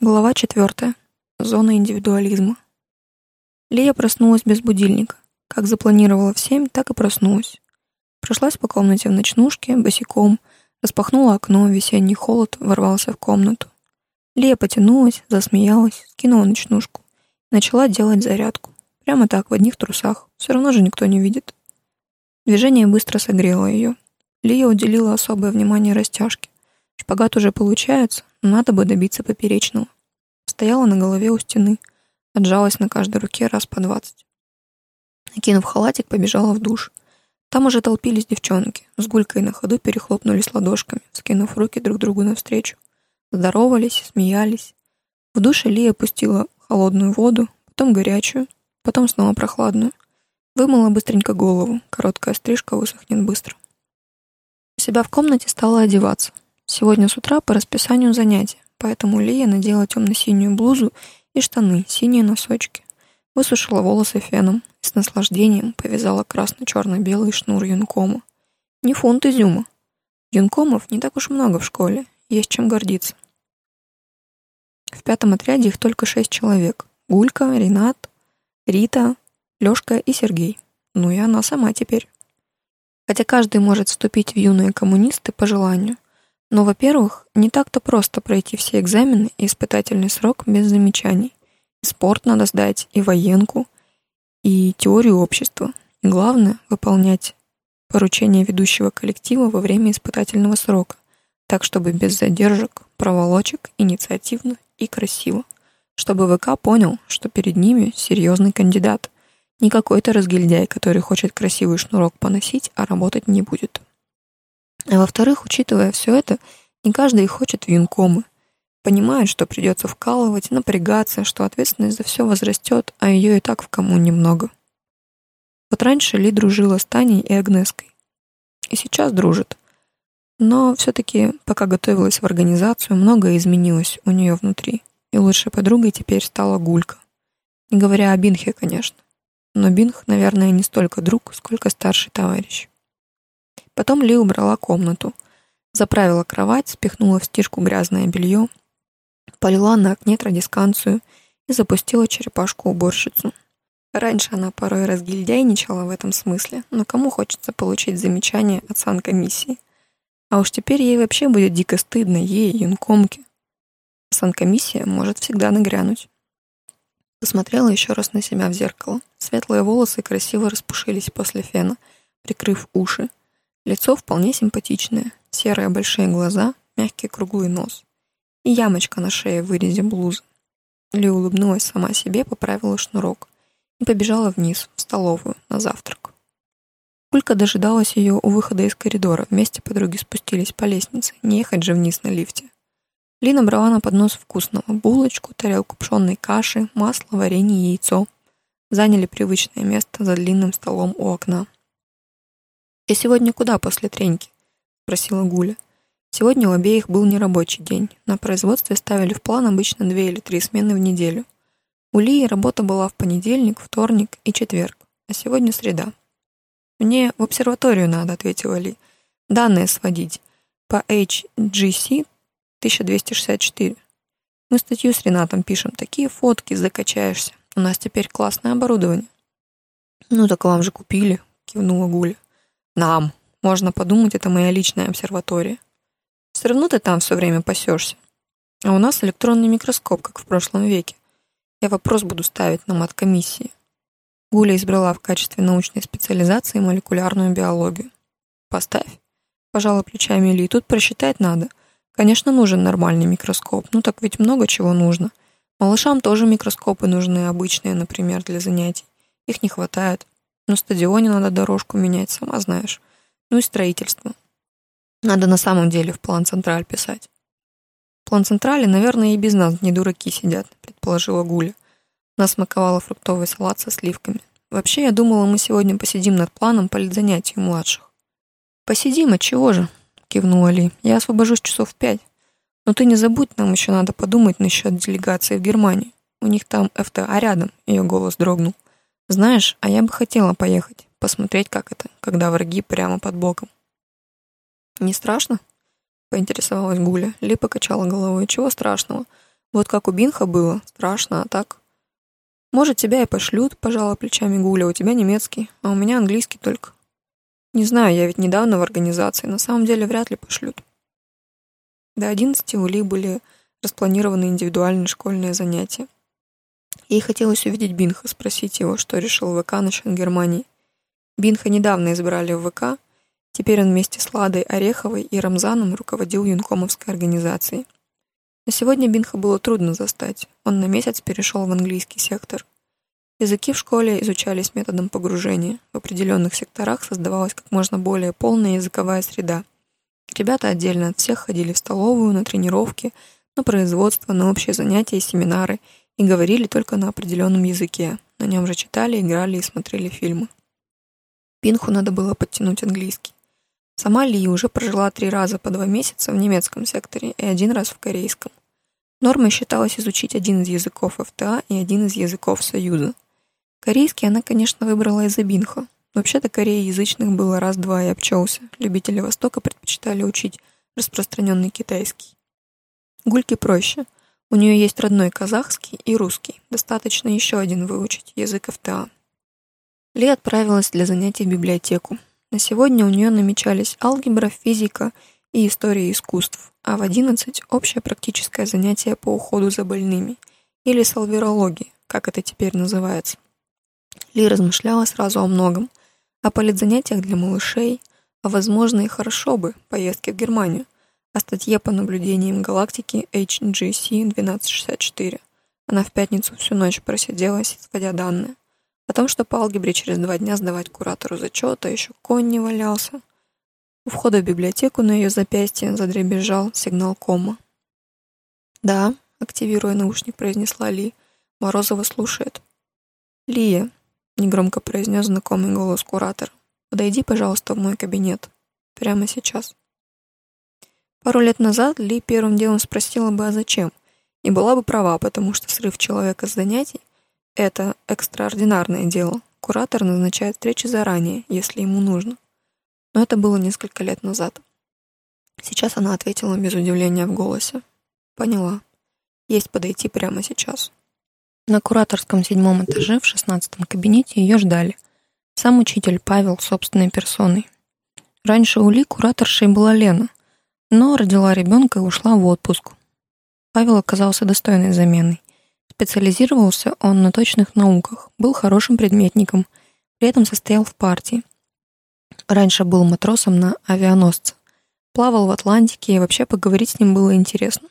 Глава четвертая. Зона индивидуализма. Лия проснулась без будильника. Как запланировала в семь, так и проснулась. Прошлась по комнате в ночнушке, босиком, распахнула окно, весенний холод ворвался в комнату. Лия потянулась, засмеялась, скинула ночнушку. Начала делать зарядку. Прямо так, в одних трусах. Все равно же никто не видит. Движение быстро согрело ее. Лия уделила особое внимание растяжке. Шпагат уже получается, но надо бы добиться поперечного. Стояла на голове у стены, отжалась на каждой руке раз по двадцать. Накинув халатик, побежала в душ. Там уже толпились девчонки, с гулькой на ходу перехлопнулись ладошками, скинув руки друг другу навстречу. Здоровались, смеялись. В душе Лия опустила холодную воду, потом горячую, потом снова прохладную. Вымыла быстренько голову, короткая стрижка высохнет быстро. У себя в комнате стала одеваться. Сегодня с утра по расписанию занятия, поэтому Лия надела темно-синюю блузу и штаны, синие носочки. Высушила волосы феном и с наслаждением повязала красно-черно-белый шнур юнкома. Не фунт изюма. Юнкомов не так уж много в школе, есть чем гордиться. В пятом отряде их только шесть человек. Гулька, Ренат, Рита, Лёшка и Сергей. Ну и она сама теперь. Хотя каждый может вступить в юные коммунисты по желанию – но, во-первых, не так-то просто пройти все экзамены и испытательный срок без замечаний. И спорт надо сдать, и военку, и теорию общества. И главное — выполнять поручения ведущего коллектива во время испытательного срока, так, чтобы без задержек, проволочек, инициативно и красиво. Чтобы ВК понял, что перед ними серьезный кандидат, не какой-то разгильдяй, который хочет красивый шнурок поносить, а работать не будет. А во-вторых, учитывая все это, не каждый хочет в юнкомы. Понимает, что придется вкалывать, напрягаться, что ответственность за все возрастет, а ее и так в кому немного. Вот раньше Ли дружила с Таней и Агнеской. И сейчас дружит. Но все-таки, пока готовилась в организацию, многое изменилось у нее внутри. И лучшей подругой теперь стала Гулька. Не говоря о Бинхе, конечно. Но Бинх, наверное, не столько друг, сколько старший товарищ. Потом Ли убрала комнату, заправила кровать, спихнула в стирку грязное белье, полила на окне традисканцию и запустила черепашку-уборщицу. Раньше она порой разгильдяйничала в этом смысле, но кому хочется получить замечание от санкомиссии? А уж теперь ей вообще будет дико стыдно, ей, юнкомке. Санкомиссия может всегда нагрянуть. Посмотрела еще раз на себя в зеркало. Светлые волосы красиво распушились после фена, прикрыв уши. Лицо вполне симпатичное, серые большие глаза, мягкий круглый нос и ямочка на шее в вырезе блузы. Ли улыбнулась сама себе, поправила шнурок и побежала вниз, в столовую, на завтрак. Кулька дожидалась ее у выхода из коридора. Вместе подруги спустились по лестнице, не ехать же вниз на лифте. Ли набрала на поднос вкусного булочку, тарелку пшенной каши, масло, варенье, яйцо. Заняли привычное место за длинным столом у окна. «Я сегодня куда после треньки?» — спросила Гуля. Сегодня у обеих был нерабочий день. На производстве ставили в план обычно две или три смены в неделю. У Лии работа была в понедельник, вторник и четверг, а сегодня среда. «Мне в обсерваторию надо», — ответила Ли. «Данные сводить. По HGC 1264. Мы статью с Ренатом пишем. Такие фотки закачаешься. У нас теперь классное оборудование». «Ну так вам же купили», — кивнула Гуля. Нам. Можно подумать, это моя личная обсерватория. Все равно ты там все время пасешься. А у нас электронный микроскоп, как в прошлом веке. Я вопрос буду ставить на мат-комиссии. Гуля избрала в качестве научной специализации молекулярную биологию. Поставь. Пожала плечами Ли. Тут просчитать надо. Конечно, нужен нормальный микроскоп. Ну так ведь много чего нужно. Малышам тоже микроскопы нужны, обычные, например, для занятий. Их не хватает. На стадионе надо дорожку менять, сама знаешь. Ну и строительство. Надо на самом деле в план Централь писать. В план Централи, наверное, и без нас не дураки сидят, предположила Гуля. Нас смаковала фруктовый салат со сливками. Вообще, я думала, мы сегодня посидим над планом политзанятий у младших. Посидим, от чего же? Кивнула Ли. Я освобожусь часов в пять. Но ты не забудь, нам еще надо подумать насчет делегации в Германию. У них там ФТА рядом, ее голос дрогнул. Знаешь, а я бы хотела поехать, посмотреть, как это, когда враги прямо под боком. Не страшно? Поинтересовалась Гуля. Ли покачала головой. Чего страшного? Вот как у Бинха было, страшно, а так... Может, тебя и пошлют, пожала плечами Гуля, у тебя немецкий, а у меня английский только. Не знаю, я ведь недавно в организации, на самом деле вряд ли пошлют. До одиннадцати у Ли были распланированы индивидуальные школьные занятия. Ей хотелось увидеть Бинха, спросить его, что решил ВК насчет Германии. Бинха недавно избрали в ВК, теперь он вместе с Ладой Ореховой и Рамзаном руководил юнкомовской организацией. На сегодня Бинха было трудно застать. Он на месяц перешел в английский сектор. Языки в школе изучались методом погружения. В определенных секторах создавалась как можно более полная языковая среда. Ребята отдельно от всех ходили в столовую, на тренировки, на производство, на общие занятия и семинары и говорили только на определенном языке. На нем же читали, играли и смотрели фильмы. Бинху надо было подтянуть английский. Сама Ли уже прожила три раза по два месяца в немецком секторе и один раз в корейском. Нормой считалось изучить один из языков ФТА и один из языков Союза. Корейский она, конечно, выбрала из-за Бинха. Вообще-то кореяязычных было раз-два и обчелся. Любители Востока предпочитали учить распространенный китайский. Гульке проще. У нее есть родной казахский и русский. Достаточно еще один выучить, язык ФТА. Ли отправилась для занятий в библиотеку. На сегодня у нее намечались алгебра, физика и история искусств, а в 11 — общее практическое занятие по уходу за больными, или салвирология, как это теперь называется. Ли размышляла сразу о многом, о политзанятиях для малышей, а возможно и хорошо бы поездке в Германию, о статье по наблюдениям галактики HGC 1264. Она в пятницу всю ночь просидела, сводя данные. О том, что по алгебре через два дня сдавать куратору зачет, а еще конь не валялся. У входа в библиотеку на ее запястье задребезжал сигнал кома. «Да», — активируя наушник, произнесла Ли. Морозова слушает. «Лия», — негромко произнес знакомый голос куратора, «подойди, пожалуйста, в мой кабинет. Прямо сейчас». Пару лет назад Ли первым делом спросила бы, а зачем, и была бы права, потому что срыв человека с занятий это экстраординарное дело. Куратор назначает встречи заранее, если ему нужно. Но это было несколько лет назад. Сейчас она ответила без удивления в голосе. Поняла. Есть подойти прямо сейчас. На кураторском седьмом этаже в шестнадцатом кабинете ее ждали. Сам учитель Павел собственной персоной. Раньше у Ли кураторшей была Лена, но родила ребенка и ушла в отпуск. Павел оказался достойной заменой. Специализировался он на точных науках, был хорошим предметником, при этом состоял в партии. Раньше был матросом на авианосце. Плавал в Атлантике, и вообще поговорить с ним было интересно.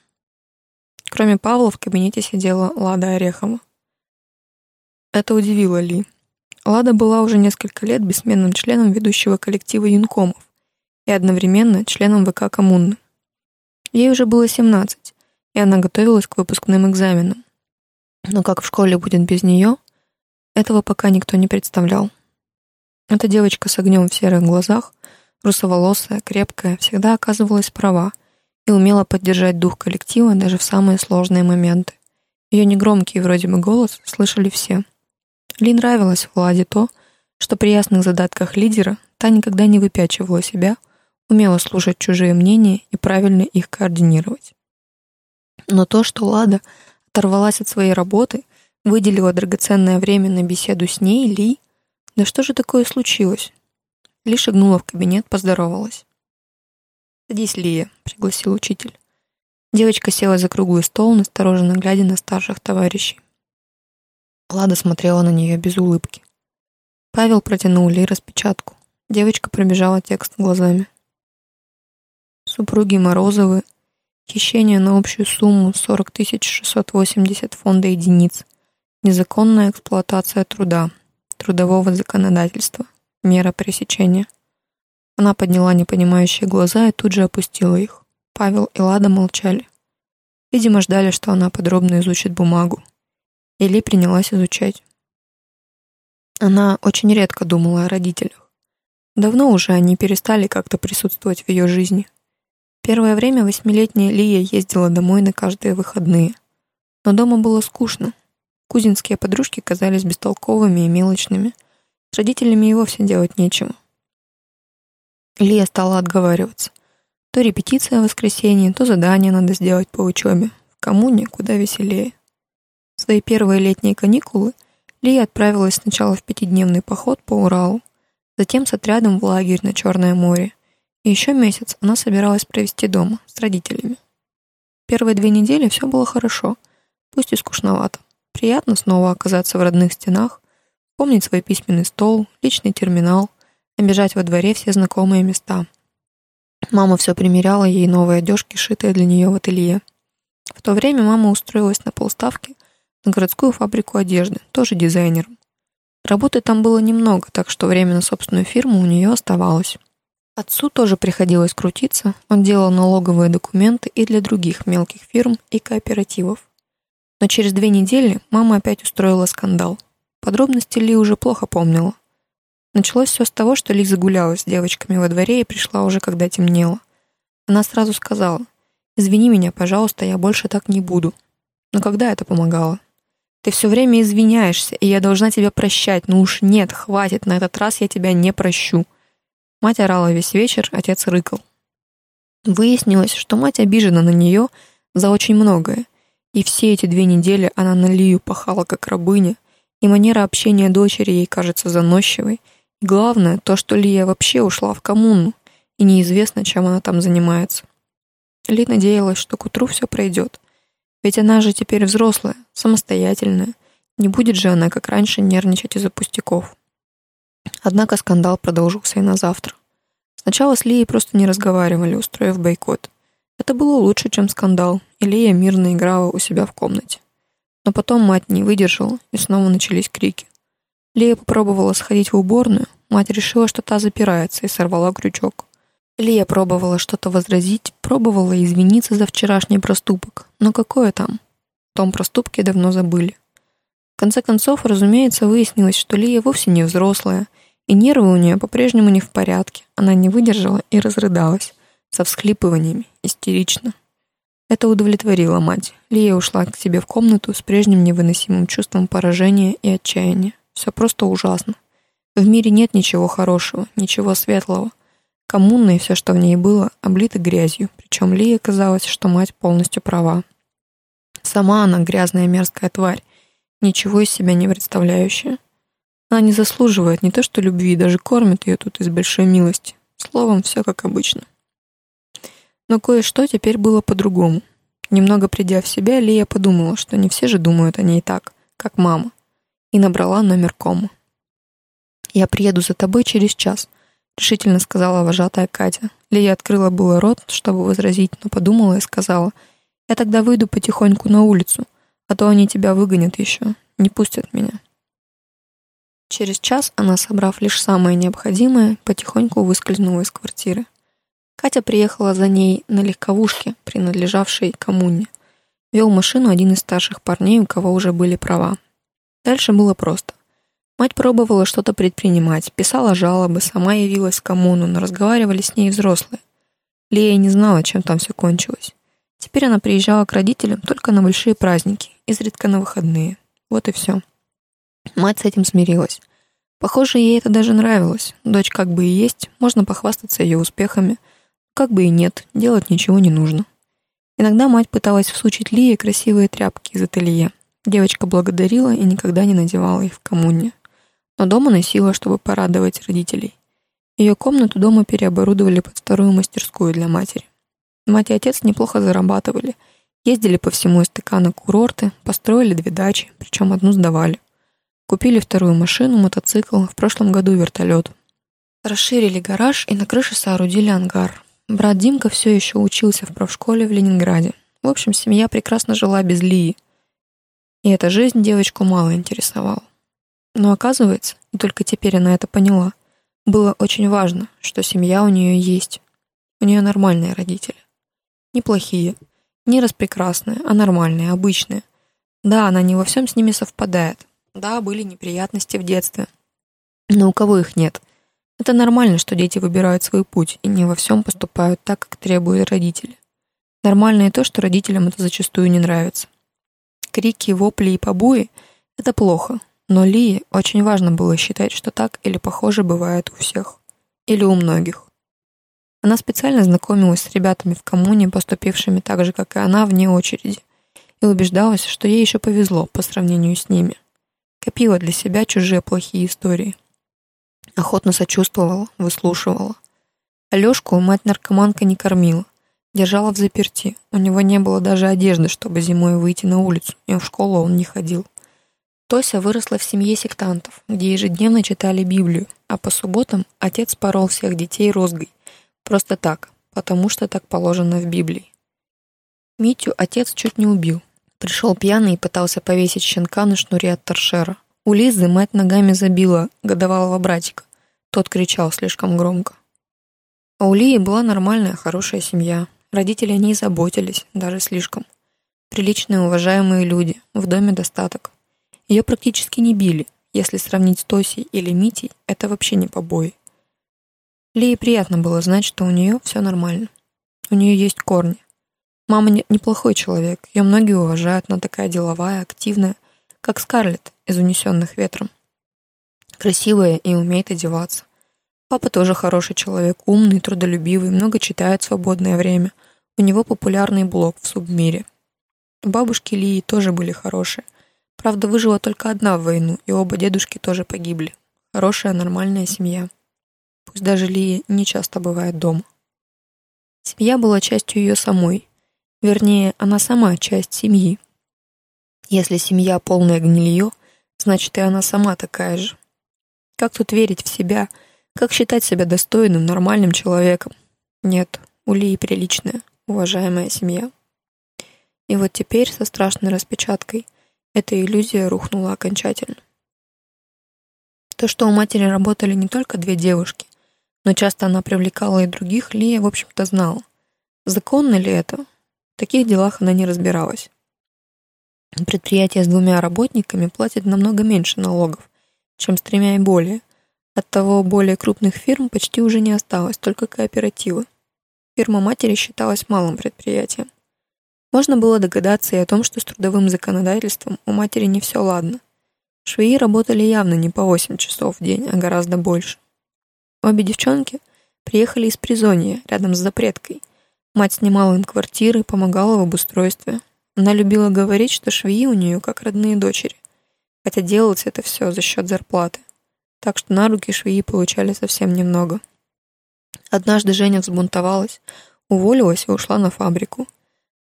Кроме Павла в кабинете сидела Лада Орехова. Это удивило Ли. Лада была уже несколько лет бессменным членом ведущего коллектива юнкомов и одновременно членом ВК коммуны. Ей уже было 17, и она готовилась к выпускным экзаменам. Но как в школе будет без нее, этого пока никто не представлял. Эта девочка с огнем в серых глазах, русоволосая, крепкая, всегда оказывалась права и умела поддержать дух коллектива даже в самые сложные моменты. Ее негромкий вроде бы голос слышали все. Ли нравилось Владе то, что при ясных задатках лидера та никогда не выпячивала себя, умела слушать чужие мнения и правильно их координировать. Но то, что Лада — оторвалась от своей работы, выделила драгоценное время на беседу с ней, Ли. Да что же такое случилось? Ли шагнула в кабинет, поздоровалась. «Садись, Лия», — пригласил учитель. Девочка села за круглый стол, настороженно глядя на старших товарищей. Лада смотрела на нее без улыбки. Павел протянул Ли распечатку. Девочка пробежала текст глазами. Супруги Морозовы Хищение на общую сумму 40 680 фонда единиц. Незаконная эксплуатация труда. Трудового законодательства. Мера пресечения. Она подняла непонимающие глаза и тут же опустила их. Павел и Лада молчали. Видимо, ждали, что она подробно изучит бумагу. Или принялась изучать. Она очень редко думала о родителях. Давно уже они перестали как-то присутствовать в ее жизни. Первое время восьмилетняя Лия ездила домой на каждые выходные. Но дома было скучно. Кузинские подружки казались бестолковыми и мелочными. С родителями и вовсе делать нечего. Лия стала отговариваться. То репетиция в воскресенье, то задание надо сделать по учебе. В коммуне куда веселее. В свои первые летние каникулы Лия отправилась сначала в пятидневный поход по Уралу, затем с отрядом в лагерь на Черное море. Еще месяц она собиралась провести дома с родителями. Первые две недели все было хорошо, пусть и скучновато. Приятно снова оказаться в родных стенах, помнить свой письменный стол, личный терминал, обижать во дворе все знакомые места. Мама все примеряла ей новые одежки, шитые для нее в ателье. В то время мама устроилась на полставки на городскую фабрику одежды, тоже дизайнером. Работы там было немного, так что время на собственную фирму у нее оставалось. Отцу тоже приходилось крутиться, он делал налоговые документы и для других мелких фирм и кооперативов. Но через две недели мама опять устроила скандал. Подробности Ли уже плохо помнила. Началось все с того, что Ли загулялась с девочками во дворе и пришла уже, когда темнело. Она сразу сказала, «Извини меня, пожалуйста, я больше так не буду». Но когда это помогало? Ты все время извиняешься, и я должна тебя прощать. Ну уж нет, хватит, на этот раз я тебя не прощу. Мать орала весь вечер, отец рыкал. Выяснилось, что мать обижена на нее за очень многое, и все эти две недели она на Лию пахала как рабыня, и манера общения дочери ей кажется заносчивой, и главное, то, что Лия вообще ушла в коммуну, и неизвестно, чем она там занимается. Ли надеялась, что к утру все пройдет, ведь она же теперь взрослая, самостоятельная. Не будет же она, как раньше, нервничать из-за пустяков. Однако скандал продолжился и на завтра. Сначала с Лией просто не разговаривали, устроив бойкот. Это было лучше, чем скандал, и Лия мирно играла у себя в комнате. Но потом мать не выдержала, и снова начались крики. Лия попробовала сходить в уборную, мать решила, что та запирается, и сорвала крючок. Лия пробовала что-то возразить, пробовала извиниться за вчерашний проступок, но какое там? В том проступке давно забыли. В конце концов, разумеется, выяснилось, что Лия вовсе не взрослая, и нервы у нее по-прежнему не в порядке. Она не выдержала и разрыдалась, со всхлипываниями, истерично. Это удовлетворило мать. Лия ушла к себе в комнату с прежним невыносимым чувством поражения и отчаяния. Все просто ужасно. В мире нет ничего хорошего, ничего светлого. Коммуна и все, что в ней было, облито грязью, причем Лии казалось, что мать полностью права. Сама она грязная мерзкая тварь, ничего из себя не представляющая. Она не заслуживает не то что любви, даже кормит ее тут из большой милости. Словом, все как обычно. Но кое-что теперь было по-другому. Немного придя в себя, Лия подумала, что не все же думают о ней так, как мама, и набрала номер кома. «Я приеду за тобой через час», — решительно сказала вожатая Катя. Лия открыла было рот, чтобы возразить, но подумала и сказала, «Я тогда выйду потихоньку на улицу, а то они тебя выгонят еще, не пустят меня». Через час она, собрав лишь самое необходимое, потихоньку выскользнула из квартиры. Катя приехала за ней на легковушке, принадлежавшей коммуне. Вел машину один из старших парней, у кого уже были права. Дальше было просто. Мать пробовала что-то предпринимать, писала жалобы, сама явилась в коммуну, но разговаривали с ней взрослые. Лия не знала, чем там все кончилось. Теперь она приезжала к родителям только на большие праздники, изредка на выходные. Вот и все. Мать с этим смирилась. Похоже, ей это даже нравилось. Дочь как бы и есть, можно похвастаться ее успехами. Как бы и нет, делать ничего не нужно. Иногда мать пыталась всучить Лии красивые тряпки из ателье. Девочка благодарила и никогда не надевала их в коммуне но дома носила, чтобы порадовать родителей. Ее комнату дома переоборудовали под вторую мастерскую для матери. Мать и отец неплохо зарабатывали, ездили по всему СТК курорты, построили две дачи, причем одну сдавали. Купили вторую машину, мотоцикл, в прошлом году вертолет. Расширили гараж и на крыше соорудили ангар. Брат Димка все еще учился в профшколе в Ленинграде. В общем, семья прекрасно жила без Лии. И эта жизнь девочку мало интересовала. Но оказывается, и только теперь она это поняла, было очень важно, что семья у нее есть. У нее нормальные родители. Неплохие, не распрекрасные, а нормальные, обычные. Да, она не во всем с ними совпадает. Да, были неприятности в детстве. Но у кого их нет? Это нормально, что дети выбирают свой путь и не во всем поступают так, как требуют родители. Нормально и то, что родителям это зачастую не нравится. Крики, вопли и побои — это плохо, но Ли очень важно было считать, что так или похоже бывает у всех. Или у многих. Она специально знакомилась с ребятами в коммуне, поступившими так же, как и она, вне очереди. и убеждалась, что ей еще повезло по сравнению с ними. Копила для себя чужие плохие истории. Охотно сочувствовала, выслушивала. Алешку мать-наркоманка не кормила, держала в заперти. У него не было даже одежды, чтобы зимой выйти на улицу, и в школу он не ходил. Тося выросла в семье сектантов, где ежедневно читали Библию, а по субботам отец порол всех детей розгой. Просто так, потому что так положено в Библии. Митю отец чуть не убил. Пришел пьяный и пытался повесить щенка на шнуре от торшера. У Лизы мать ногами забила годовалого братика. Тот кричал слишком громко. А у Лии была нормальная, хорошая семья. Родители о ней заботились, даже слишком. Приличные, уважаемые люди, в доме достаток. Ее практически не били. Если сравнить с Тосей или Митей, это вообще не побои. Лии приятно было знать, что у нее все нормально. У нее есть корни. Мама не, неплохой человек, ее многие уважают, она такая деловая, активная, как Скарлетт из «Унесенных ветром». Красивая и умеет одеваться. Папа тоже хороший человек, умный, трудолюбивый, много читает в свободное время. У него популярный блог в субмире. У бабушки Лии тоже были хорошие. Правда, выжила только одна в войну, и оба дедушки тоже погибли. Хорошая, нормальная семья. Пусть даже Лия не часто бывает дома. Семья была частью ее самой, Вернее, она сама часть семьи. Если семья полное гнилье, значит и она сама такая же. Как тут верить в себя? Как считать себя достойным, нормальным человеком? Нет, у Лии приличная, уважаемая семья. И вот теперь со страшной распечаткой эта иллюзия рухнула окончательно. То, что у матери работали не только две девушки, но часто она привлекала и других, Лия, в общем-то, знала. Законно ли это? В таких делах она не разбиралась. Предприятия с двумя работниками платят намного меньше налогов, чем с тремя и более. Оттого более крупных фирм почти уже не осталось, только кооперативы. Фирма матери считалась малым предприятием. Можно было догадаться и о том, что с трудовым законодательством у матери не все ладно. Швеи работали явно не по 8 часов в день, а гораздо больше. Обе девчонки приехали из Призония, рядом с запреткой – Мать снимала им квартиры, помогала в обустройстве. Она любила говорить, что швеи у нее как родные дочери. Хотя делалось это все за счет зарплаты. Так что на руки швеи получали совсем немного. Однажды Женя взбунтовалась, уволилась и ушла на фабрику.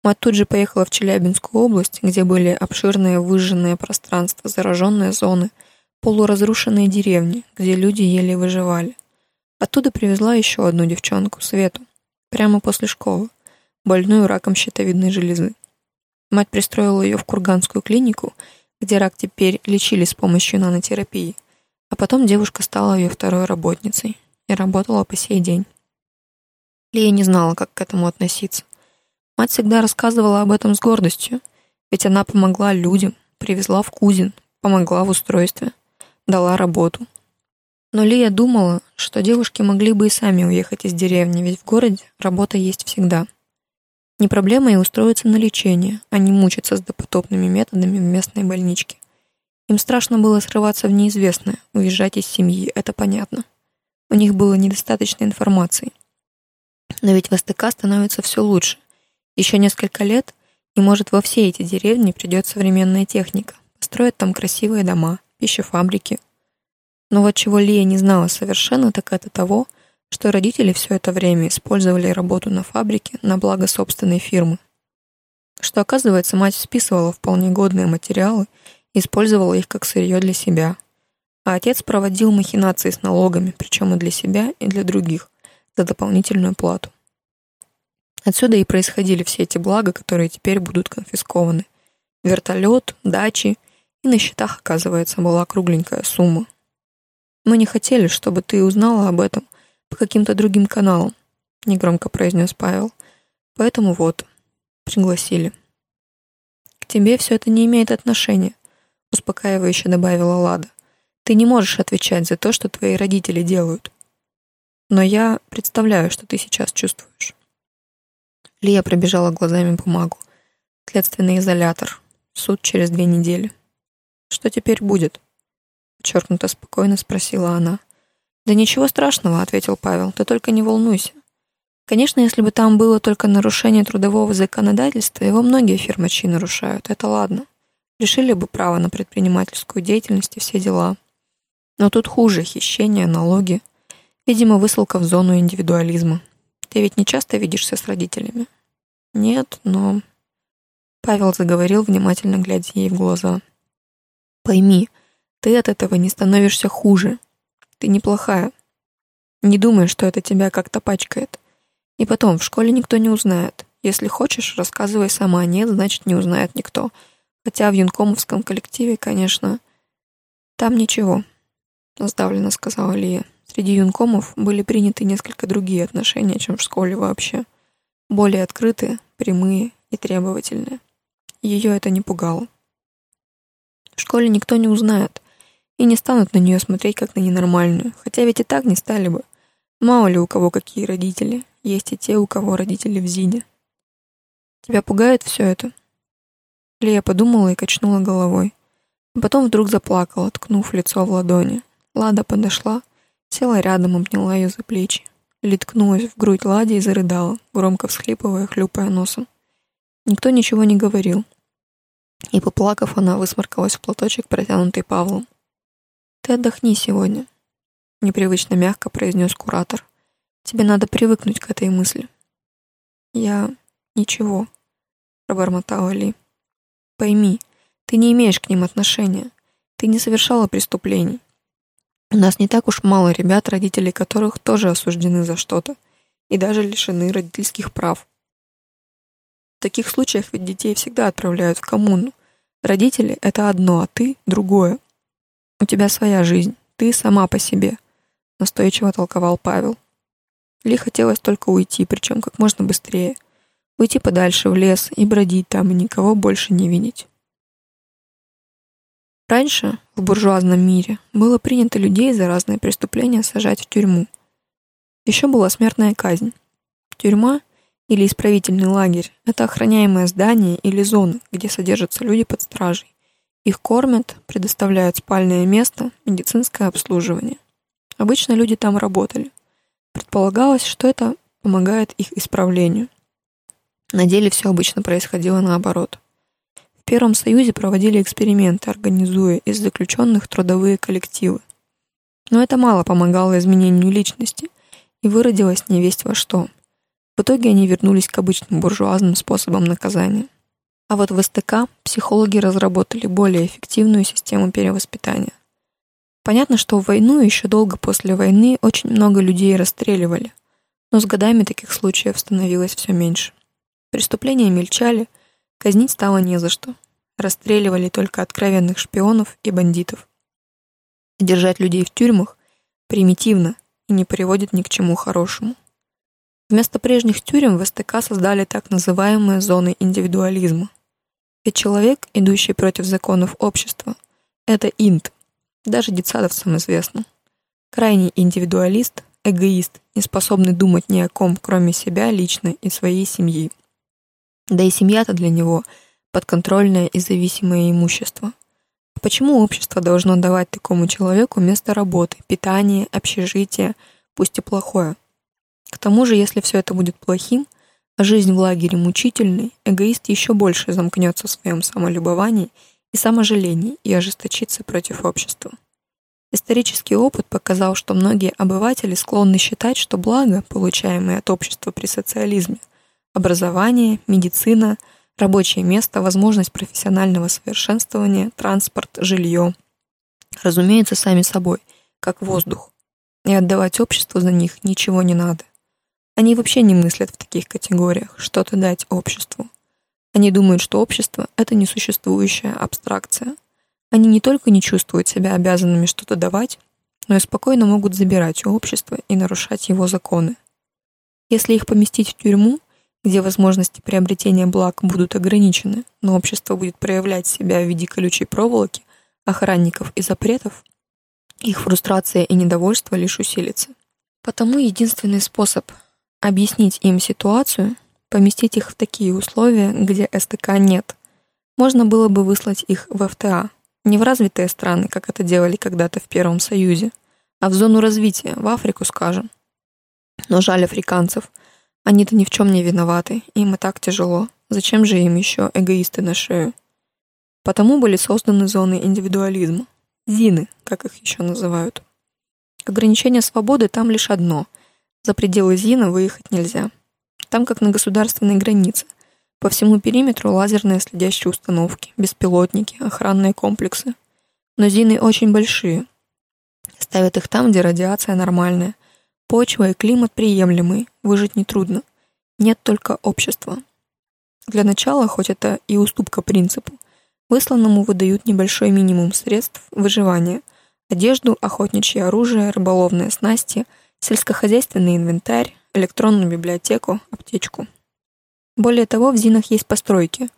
Мать тут же поехала в Челябинскую область, где были обширные выжженные пространства, зараженные зоны, полуразрушенные деревни, где люди еле выживали. Оттуда привезла еще одну девчонку, Свету, прямо после школы, больную раком щитовидной железы. Мать пристроила ее в Курганскую клинику, где рак теперь лечили с помощью нанотерапии, а потом девушка стала ее второй работницей и работала по сей день. Лия не знала, как к этому относиться. Мать всегда рассказывала об этом с гордостью, ведь она помогла людям, привезла в Кузин, помогла в устройстве, дала работу. Но Лия думала, что девушки могли бы и сами уехать из деревни, ведь в городе работа есть всегда. Не проблема и устроиться на лечение, а не мучиться с допотопными методами в местной больничке. Им страшно было срываться в неизвестное, уезжать из семьи, это понятно. У них было недостаточно информации. Но ведь в СТК становится все лучше. Еще несколько лет, и может во все эти деревни придет современная техника. Построят там красивые дома, пищефабрики, но вот чего Лия не знала совершенно, так это того, что родители все это время использовали работу на фабрике на благо собственной фирмы. Что, оказывается, мать списывала вполне годные материалы и использовала их как сырье для себя. А отец проводил махинации с налогами, причем и для себя, и для других, за дополнительную плату. Отсюда и происходили все эти блага, которые теперь будут конфискованы. Вертолет, дачи, и на счетах, оказывается, была кругленькая сумма. Мы не хотели, чтобы ты узнала об этом по каким-то другим каналам, негромко произнес Павел. Поэтому вот, пригласили. К тебе все это не имеет отношения, успокаивающе добавила Лада. Ты не можешь отвечать за то, что твои родители делают. Но я представляю, что ты сейчас чувствуешь. Лия пробежала глазами бумагу. Следственный изолятор. Суд через две недели. Что теперь будет? Подчеркнуто спокойно спросила она. «Да ничего страшного», — ответил Павел, — «ты только не волнуйся. Конечно, если бы там было только нарушение трудового законодательства, его многие фирмачи нарушают, это ладно. Лишили бы права на предпринимательскую деятельность и все дела. Но тут хуже хищение, налоги. Видимо, высылка в зону индивидуализма. Ты ведь не часто видишься с родителями? Нет, но... Павел заговорил, внимательно глядя ей в глаза. Пойми, ты от этого не становишься хуже. Ты неплохая. Не думай, что это тебя как-то пачкает. И потом, в школе никто не узнает. Если хочешь, рассказывай сама. Нет, значит, не узнает никто. Хотя в юнкомовском коллективе, конечно, там ничего. Сдавленно сказала Лия. Среди юнкомов были приняты несколько другие отношения, чем в школе вообще. Более открытые, прямые и требовательные. Ее это не пугало. В школе никто не узнает и не станут на нее смотреть как на ненормальную, хотя ведь и так не стали бы. Мало ли у кого какие родители, есть и те, у кого родители в ЗИДе. Тебя пугает все это? Лия подумала и качнула головой. А потом вдруг заплакала, ткнув лицо в ладони. Лада подошла, Села рядом, обняла ее за плечи. Литкнулась в грудь Лади и зарыдала, громко всхлипывая, хлюпая носом. Никто ничего не говорил. И, поплакав, она высморкалась в платочек, протянутый Павлом. «Ты отдохни сегодня», — непривычно мягко произнес куратор. «Тебе надо привыкнуть к этой мысли». «Я... ничего», — пробормотала Ли. «Пойми, ты не имеешь к ним отношения. Ты не совершала преступлений. У нас не так уж мало ребят, родители которых тоже осуждены за что-то и даже лишены родительских прав. В таких случаях ведь детей всегда отправляют в коммуну. Родители — это одно, а ты — другое. У тебя своя жизнь, ты сама по себе, — настойчиво толковал Павел. Ли хотелось только уйти, причем как можно быстрее. Уйти подальше в лес и бродить там, и никого больше не видеть. Раньше, в буржуазном мире, было принято людей за разные преступления сажать в тюрьму. Еще была смертная казнь. Тюрьма или исправительный лагерь – это охраняемое здание или зоны, где содержатся люди под стражей. Их кормят, предоставляют спальное место, медицинское обслуживание. Обычно люди там работали. Предполагалось, что это помогает их исправлению. На деле все обычно происходило наоборот. В Первом Союзе проводили эксперименты, организуя из заключенных трудовые коллективы. Но это мало помогало изменению личности, и выродилось невесть во что. В итоге они вернулись к обычным буржуазным способам наказания. А вот в СТК психологи разработали более эффективную систему перевоспитания. Понятно, что в войну и еще долго после войны очень много людей расстреливали, но с годами таких случаев становилось все меньше. Преступления мельчали – Казнить стало не за что. Расстреливали только откровенных шпионов и бандитов. Держать людей в тюрьмах примитивно и не приводит ни к чему хорошему. Вместо прежних тюрем в СТК создали так называемые зоны индивидуализма. Ведь человек, идущий против законов общества, это инт, даже детсадовцам известно. Крайний индивидуалист, эгоист, не способный думать ни о ком, кроме себя лично и своей семьи. Да и семья-то для него подконтрольное и зависимое имущество. Почему общество должно давать такому человеку место работы, питание, общежитие, пусть и плохое? К тому же, если все это будет плохим, жизнь в лагере мучительной, эгоист еще больше замкнется в своем самолюбовании и саможалении и ожесточится против общества. Исторический опыт показал, что многие обыватели склонны считать, что благо, получаемое от общества при социализме – образование, медицина, рабочее место, возможность профессионального совершенствования, транспорт, жилье. Разумеется, сами собой, как воздух. И отдавать обществу за них ничего не надо. Они вообще не мыслят в таких категориях, что-то дать обществу. Они думают, что общество — это несуществующая абстракция. Они не только не чувствуют себя обязанными что-то давать, но и спокойно могут забирать у общества и нарушать его законы. Если их поместить в тюрьму, где возможности приобретения благ будут ограничены, но общество будет проявлять себя в виде колючей проволоки, охранников и запретов, их фрустрация и недовольство лишь усилится. Потому единственный способ объяснить им ситуацию — поместить их в такие условия, где СТК нет. Можно было бы выслать их в ФТА, не в развитые страны, как это делали когда-то в Первом Союзе, а в зону развития, в Африку, скажем. Но жаль африканцев — Они-то ни в чем не виноваты, им и так тяжело. Зачем же им еще эгоисты на шею? Потому были созданы зоны индивидуализма. ЗИНы, как их еще называют. Ограничение свободы там лишь одно. За пределы ЗИНа выехать нельзя. Там как на государственной границе. По всему периметру лазерные следящие установки, беспилотники, охранные комплексы. Но ЗИНы очень большие. Ставят их там, где радиация нормальная. Почва и климат приемлемый, выжить нетрудно. Нет только общества. Для начала, хоть это и уступка принципу, высланному выдают небольшой минимум средств выживания – одежду, охотничье оружие, рыболовные снасти, сельскохозяйственный инвентарь, электронную библиотеку, аптечку. Более того, в ЗИНах есть постройки,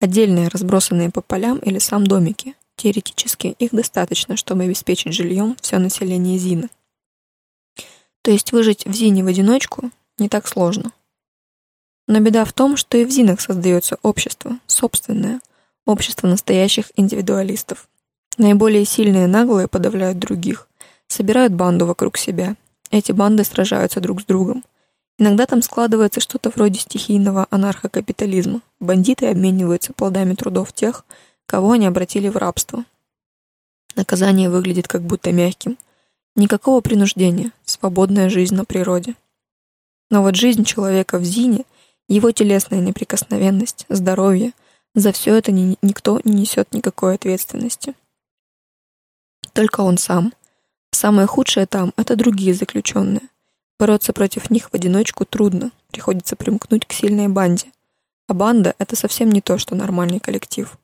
отдельные разбросанные по полям или сам домики. Теоретически их достаточно, чтобы обеспечить жильем все население ЗИНа. То есть выжить в ЗИНе в одиночку не так сложно. Но беда в том, что и в ЗИНах создается общество, собственное, общество настоящих индивидуалистов. Наиболее сильные наглые подавляют других, собирают банду вокруг себя. Эти банды сражаются друг с другом. Иногда там складывается что-то вроде стихийного анархокапитализма. Бандиты обмениваются плодами трудов тех, кого они обратили в рабство. Наказание выглядит как будто мягким. Никакого принуждения, свободная жизнь на природе. Но вот жизнь человека в Зине, его телесная неприкосновенность, здоровье, за все это ни, никто не несет никакой ответственности только он сам. Самое худшее там — это другие заключенные. Бороться против них в одиночку трудно, приходится примкнуть к сильной банде. А банда — это совсем не то, что нормальный коллектив.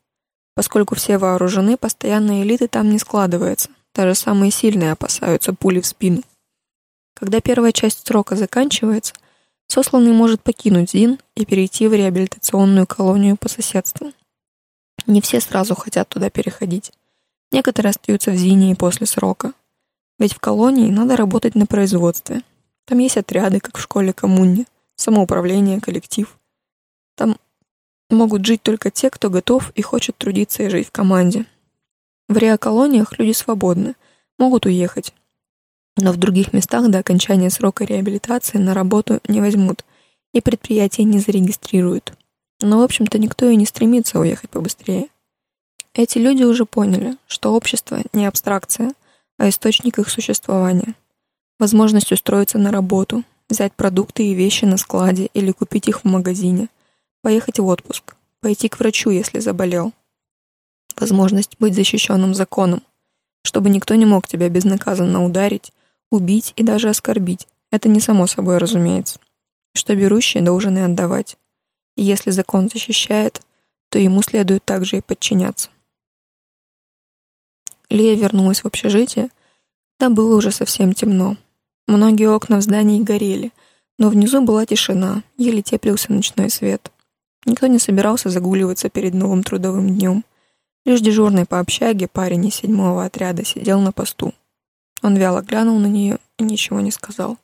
Поскольку все вооружены, постоянной элиты там не складывается. Даже самые сильные опасаются пули в спину. Когда первая часть срока заканчивается, сосланный может покинуть ЗИН и перейти в реабилитационную колонию по соседству. Не все сразу хотят туда переходить. Некоторые остаются в Зине и после срока. Ведь в колонии надо работать на производстве. Там есть отряды, как в школе коммуне, самоуправление, коллектив. Там могут жить только те, кто готов и хочет трудиться и жить в команде. В реоколониях люди свободны, могут уехать. Но в других местах до окончания срока реабилитации на работу не возьмут и предприятия не зарегистрируют. Но, в общем-то, никто и не стремится уехать побыстрее. Эти люди уже поняли, что общество не абстракция, а источник их существования. Возможность устроиться на работу, взять продукты и вещи на складе или купить их в магазине, поехать в отпуск, пойти к врачу, если заболел. Возможность быть защищенным законом, чтобы никто не мог тебя безнаказанно ударить, убить и даже оскорбить. Это не само собой разумеется. Что берущий должен и отдавать. И если закон защищает, то ему следует также и подчиняться. Лия вернулась в общежитие. Там было уже совсем темно. Многие окна в здании горели, но внизу была тишина, еле теплился ночной свет. Никто не собирался загуливаться перед новым трудовым днем. Лишь дежурный по общаге парень из седьмого отряда сидел на посту. Он вяло глянул на нее и ничего не сказал.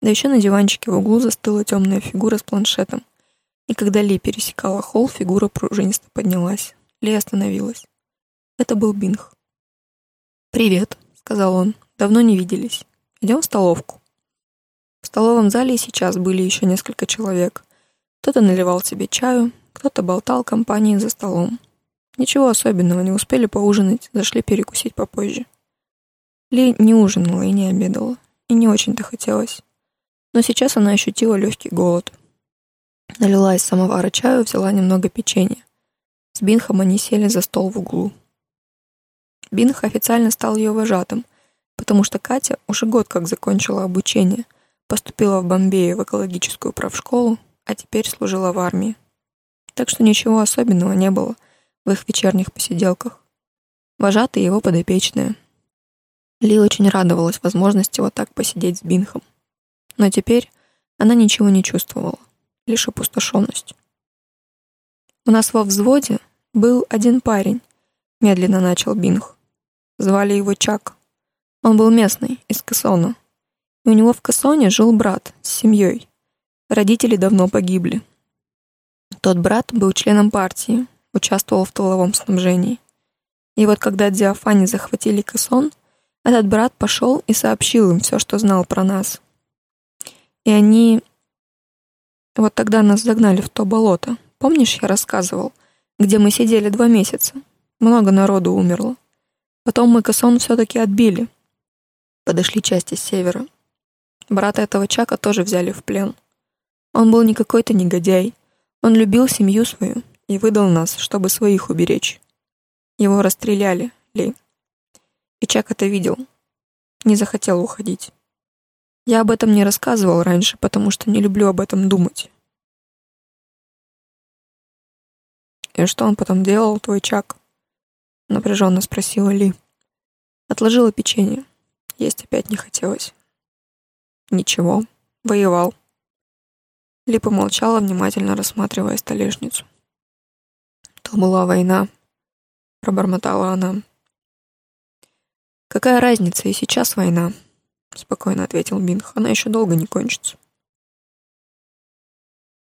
Да еще на диванчике в углу застыла темная фигура с планшетом. И когда Ли пересекала холл, фигура пружинисто поднялась. Ли остановилась. Это был Бинг. «Привет», — сказал он. «Давно не виделись. Идем в столовку». В столовом зале и сейчас были еще несколько человек. Кто-то наливал себе чаю, кто-то болтал компанией за столом. Ничего особенного, не успели поужинать, зашли перекусить попозже. Ли не ужинала и не обедала, и не очень-то хотелось. Но сейчас она ощутила легкий голод. Налила из самовара чаю, взяла немного печенья. С Бинхом они сели за стол в углу. Бинх официально стал ее вожатым, потому что Катя уже год как закончила обучение, поступила в Бомбее в экологическую правшколу, а теперь служила в армии. Так что ничего особенного не было в их вечерних посиделках. Вожатые его подопечные. Ли очень радовалась возможности вот так посидеть с Бинхом. Но теперь она ничего не чувствовала, лишь опустошенность. У нас во взводе был один парень, медленно начал Бинх. Звали его Чак. Он был местный, из Кассона. И у него в Кассоне жил брат с семьей. Родители давно погибли. Тот брат был членом партии, участвовал в тыловом снабжении. И вот когда Диафани захватили Кассон, этот брат пошел и сообщил им все, что знал про нас. И они Вот тогда нас загнали в то болото. Помнишь, я рассказывал, где мы сидели два месяца? Много народу умерло. Потом мы Кассон все-таки отбили. Подошли части с севера. Брата этого Чака тоже взяли в плен. Он был не какой-то негодяй. Он любил семью свою и выдал нас, чтобы своих уберечь. Его расстреляли, Ли. И Чак это видел. Не захотел уходить. Я об этом не рассказывал раньше, потому что не люблю об этом думать. «И что он потом делал, твой Чак?» — напряженно спросила Ли. Отложила печенье. Есть опять не хотелось. «Ничего, воевал». Ли помолчала, внимательно рассматривая столешницу. «То была война», — пробормотала она. «Какая разница, и сейчас война?» — спокойно ответил Бинх. «Она еще долго не кончится».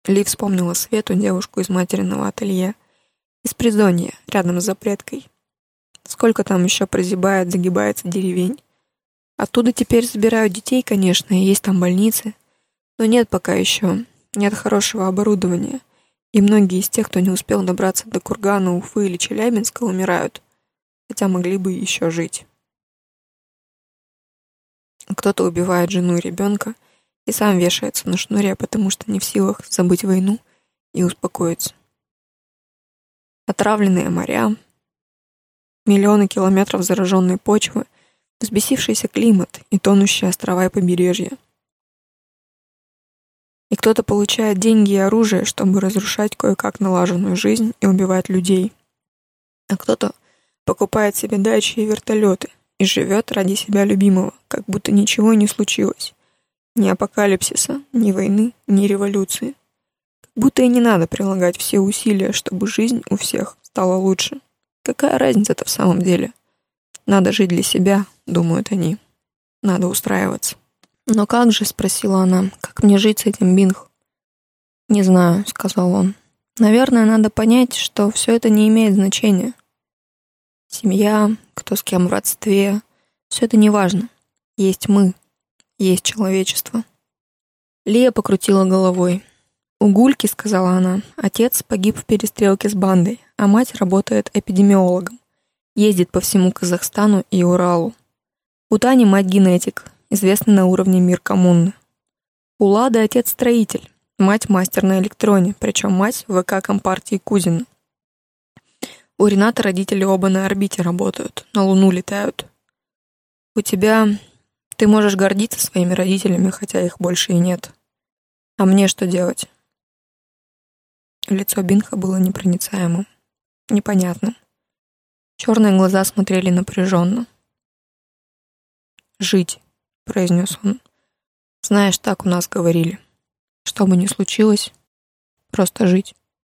Ли вспомнила Свету, девушку из материного ателье, из призонья, рядом с запреткой. Сколько там еще прозябает, загибается деревень. Оттуда теперь забирают детей, конечно, и есть там больницы. Но нет пока еще, нет хорошего оборудования. И многие из тех, кто не успел добраться до Кургана, Уфы или Челябинска, умирают. Хотя могли бы еще жить. Кто-то убивает жену и ребенка и сам вешается на шнуре, потому что не в силах забыть войну и успокоиться отравленные моря, миллионы километров зараженной почвы, взбесившийся климат и тонущие острова и побережья. И кто-то получает деньги и оружие, чтобы разрушать кое-как налаженную жизнь и убивать людей. А кто-то покупает себе дачи и вертолеты и живет ради себя любимого, как будто ничего не случилось. Ни апокалипсиса, ни войны, ни революции. Будто и не надо прилагать все усилия, чтобы жизнь у всех стала лучше. Какая разница-то в самом деле? Надо жить для себя, думают они. Надо устраиваться. «Но как же?» — спросила она. «Как мне жить с этим, Бинг?» «Не знаю», — сказал он. «Наверное, надо понять, что все это не имеет значения. Семья, кто с кем в родстве — все это не важно. Есть мы, есть человечество». Лия покрутила головой. «У Гульки, — сказала она, — отец погиб в перестрелке с бандой, а мать работает эпидемиологом. Ездит по всему Казахстану и Уралу. У Тани мать генетик, известный на уровне мир коммуны. У Лады отец строитель, мать мастер на электроне, причем мать в ВК Компартии Кузина. У Рената родители оба на орбите работают, на Луну летают. У тебя... Ты можешь гордиться своими родителями, хотя их больше и нет. А мне что делать? Лицо Бинха было непроницаемым, непонятным. Черные глаза смотрели напряженно. «Жить», — произнес он. «Знаешь, так у нас говорили. Что бы ни случилось, просто жить».